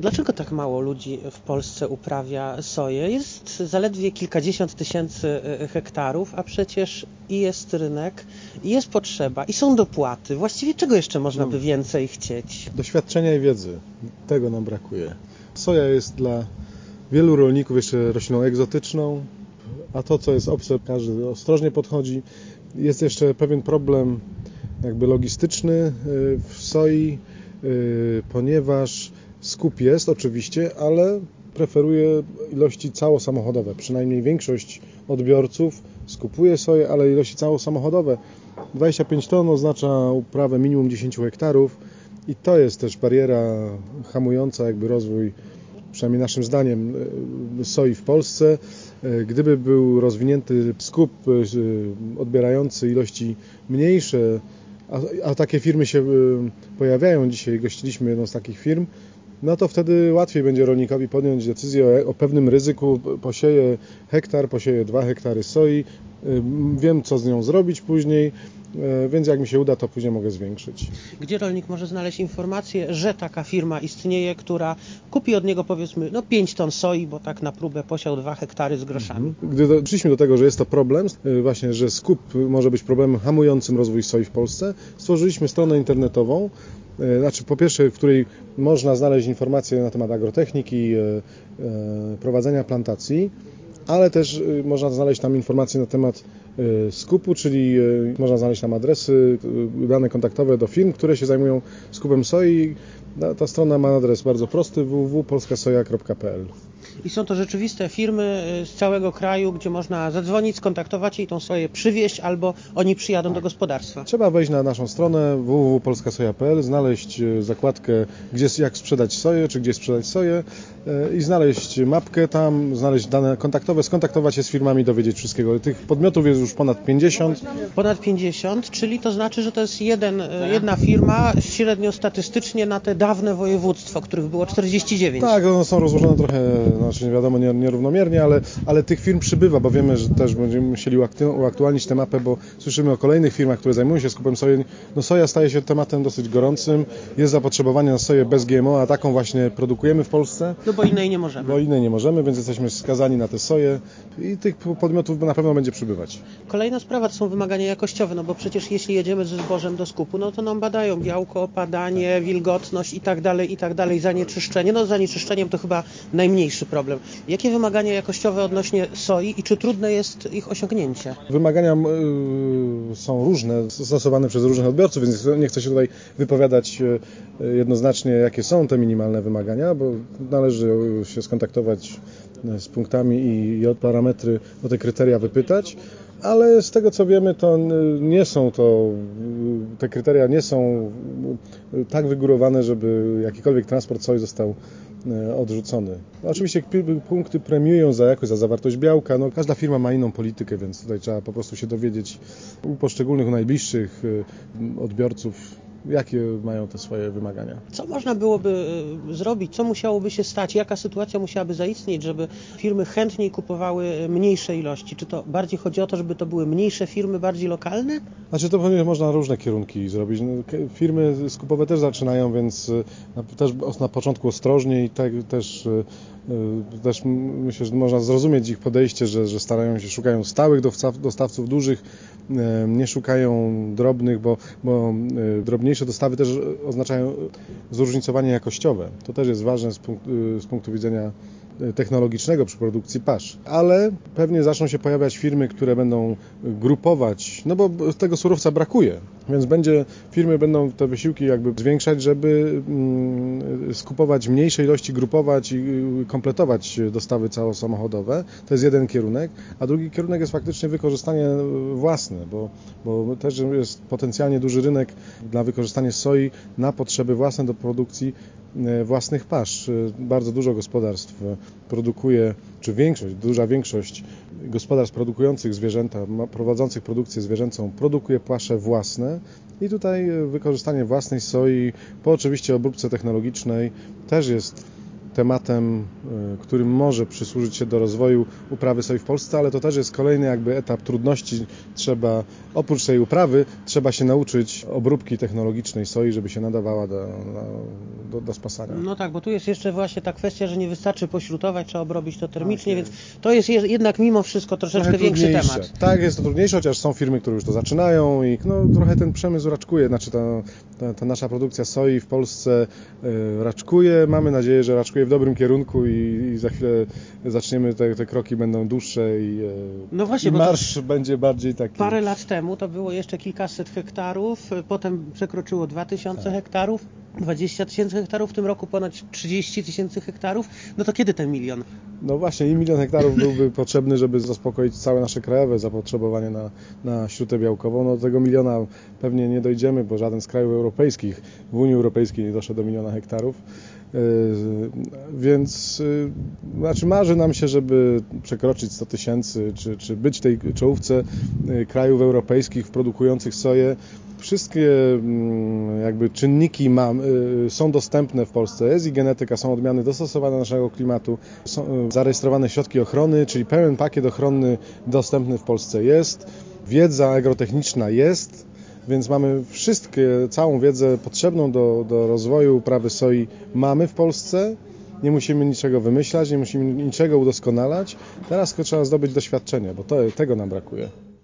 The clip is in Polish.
Dlaczego tak mało ludzi w Polsce uprawia soję? Jest zaledwie kilkadziesiąt tysięcy e, hektarów, a przecież i jest rynek, i jest potrzeba, i są dopłaty. Właściwie czego jeszcze można by więcej chcieć? Doświadczenia i wiedzy. Tego nam brakuje. Soja jest dla wielu rolników jeszcze rośliną egzotyczną, a to, co jest obce, każdy ostrożnie podchodzi. Jest jeszcze pewien problem jakby logistyczny y, w soi, ponieważ skup jest oczywiście, ale preferuje ilości całosamochodowe. Przynajmniej większość odbiorców skupuje soję, ale ilości całosamochodowe. 25 ton oznacza uprawę minimum 10 hektarów i to jest też bariera hamująca jakby rozwój, przynajmniej naszym zdaniem, y, soi w Polsce. Gdyby był rozwinięty skup odbierający ilości mniejsze, a, a takie firmy się pojawiają dzisiaj, gościliśmy jedną z takich firm, no to wtedy łatwiej będzie rolnikowi podjąć decyzję o, o pewnym ryzyku. Posieje hektar, posieje dwa hektary soi, wiem co z nią zrobić później, e, więc jak mi się uda, to później mogę zwiększyć. Gdzie rolnik może znaleźć informację, że taka firma istnieje, która kupi od niego powiedzmy no 5 ton soi, bo tak na próbę posiał 2 hektary z groszami? Mhm. Gdy doszliśmy do tego, że jest to problem, e, właśnie, że skup może być problemem hamującym rozwój soi w Polsce, stworzyliśmy stronę internetową, znaczy po pierwsze, w której można znaleźć informacje na temat agrotechniki, prowadzenia plantacji, ale też można znaleźć tam informacje na temat skupu, czyli można znaleźć tam adresy, dane kontaktowe do firm, które się zajmują skupem soi. Ta strona ma adres bardzo prosty www.polskasoja.pl i są to rzeczywiste firmy z całego kraju, gdzie można zadzwonić, skontaktować się i tą soję przywieźć, albo oni przyjadą do gospodarstwa. Trzeba wejść na naszą stronę www.polskasoja.pl, znaleźć zakładkę, gdzie, jak sprzedać soję, czy gdzie sprzedać soję i znaleźć mapkę tam, znaleźć dane kontaktowe, skontaktować się z firmami, dowiedzieć wszystkiego. Tych podmiotów jest już ponad 50. Ponad 50, czyli to znaczy, że to jest jeden, jedna firma średnio statystycznie na te dawne województwo, których było 49. Tak, one są rozłożone trochę, znaczy nie wiadomo, nierównomiernie, ale, ale tych firm przybywa, bo wiemy, że też będziemy musieli uaktualnić tę mapę, bo słyszymy o kolejnych firmach, które zajmują się skupem soi. No soja staje się tematem dosyć gorącym, jest zapotrzebowanie na soję bez GMO, a taką właśnie produkujemy w Polsce. No bo innej nie możemy. Bo innej nie możemy, więc jesteśmy skazani na te soje i tych podmiotów na pewno będzie przybywać. Kolejna sprawa to są wymagania jakościowe, no bo przecież jeśli jedziemy ze zbożem do skupu, no to nam badają białko, opadanie, wilgotność i tak dalej, i tak dalej, zanieczyszczenie. No zanieczyszczeniem to chyba najmniejszy problem. Jakie wymagania jakościowe odnośnie soi i czy trudne jest ich osiągnięcie? Wymagania y, są różne, stosowane przez różnych odbiorców, więc nie chcę się tutaj wypowiadać y, jednoznacznie, jakie są te minimalne wymagania, bo należy się skontaktować e, z punktami i, od parametry do te kryteria wypytać, ale z tego co wiemy, to nie są to, te kryteria nie są tak wygórowane, żeby jakikolwiek transport soi został e, odrzucony. Oczywiście punkty premiują za jakość, za zawartość białka. No, każda firma ma inną politykę, więc tutaj trzeba po prostu się dowiedzieć u poszczególnych, u najbliższych e, odbiorców, jakie mają te swoje wymagania. Co można byłoby e, zrobić, co musiałoby się stać, jaka sytuacja musiałaby zaistnieć, żeby firmy chętniej kupowały mniejsze ilości? Czy to bardziej chodzi o to, żeby to były mniejsze firmy, bardziej lokalne? Znaczy to pewnie można różne kierunki zrobić. No, firmy skupowe też zaczynają, więc e, też na początku ostrożnie i tak też e, też myślę, że można zrozumieć ich podejście, że, że starają się, szukają stałych dostawców dużych, nie szukają drobnych, bo, bo drobniejsze dostawy też oznaczają zróżnicowanie jakościowe. To też jest ważne z punktu, z punktu widzenia technologicznego przy produkcji pasz. Ale pewnie zaczną się pojawiać firmy, które będą grupować, no bo tego surowca brakuje, więc będzie, firmy będą te wysiłki jakby zwiększać, żeby mm, skupować mniejsze ilości, grupować i kompletować dostawy całosamochodowe. To jest jeden kierunek, a drugi kierunek jest faktycznie wykorzystanie własne, bo, bo też jest potencjalnie duży rynek dla wykorzystania soi na potrzeby własne do produkcji własnych pasz. E, bardzo dużo gospodarstw produkuje, czy większość, duża większość gospodarstw produkujących zwierzęta, prowadzących produkcję zwierzęcą produkuje pasze własne i tutaj wykorzystanie własnej soi po oczywiście obróbce technologicznej też jest tematem, y, którym może przysłużyć się do rozwoju uprawy soi w Polsce, ale to też jest kolejny jakby etap trudności. Trzeba, oprócz tej uprawy, trzeba się nauczyć obróbki technologicznej soi, żeby się nadawała do, do, do spasania. No tak, bo tu jest jeszcze właśnie ta kwestia, że nie wystarczy pośrutować, trzeba obrobić to termicznie, Tak więc to jest je- jednak mimo wszystko troszeczkę Trochę większy temat. Tak, jest to trudniejsze, chociaż są firmy, które już to zaczynają i no, trochę ten przemysł raczkuje, znaczy ta, ta, ta nasza produkcja soi w Polsce e, raczkuje. Mamy nadzieję, że raczkuje w dobrym kierunku i, i za chwilę zaczniemy, te, te kroki będą dłuższe i, e, No właśnie, i marsz będzie bardziej taki... Parę lat temu to było jeszcze kilkaset hektarów, potem przekroczyło 2000 Tak. hektarów, 20 tysięcy hektarów, w tym roku ponad 30 tysięcy hektarów. No to kiedy ten milion? No właśnie, i milion hektarów byłby potrzebny, żeby zaspokoić całe nasze krajowe zapotrzebowanie na, na śrutę białkową. No do tego miliona pewnie nie dojdziemy, bo żaden z krajów europejskich w Unii Europejskiej nie doszedł do miliona hektarów. Yy, Więc yy, znaczy marzy nam się, żeby przekroczyć 100 tysięcy, czy, czy być tej czołówce yy, krajów europejskich produkujących soję. Wszystkie mm, jakby czynniki mam, y, są dostępne w Polsce. Jest i genetyka, są odmiany dostosowane do naszego klimatu, są y, zarejestrowane środki ochrony, czyli pełen pakiet ochronny dostępny w Polsce jest. Wiedza agrotechniczna jest, więc mamy wszystkie, całą wiedzę potrzebną do, do rozwoju uprawy soi mamy w Polsce. Nie musimy niczego wymyślać, nie musimy niczego udoskonalać. Teraz tylko trzeba zdobyć doświadczenie, bo to, tego nam brakuje.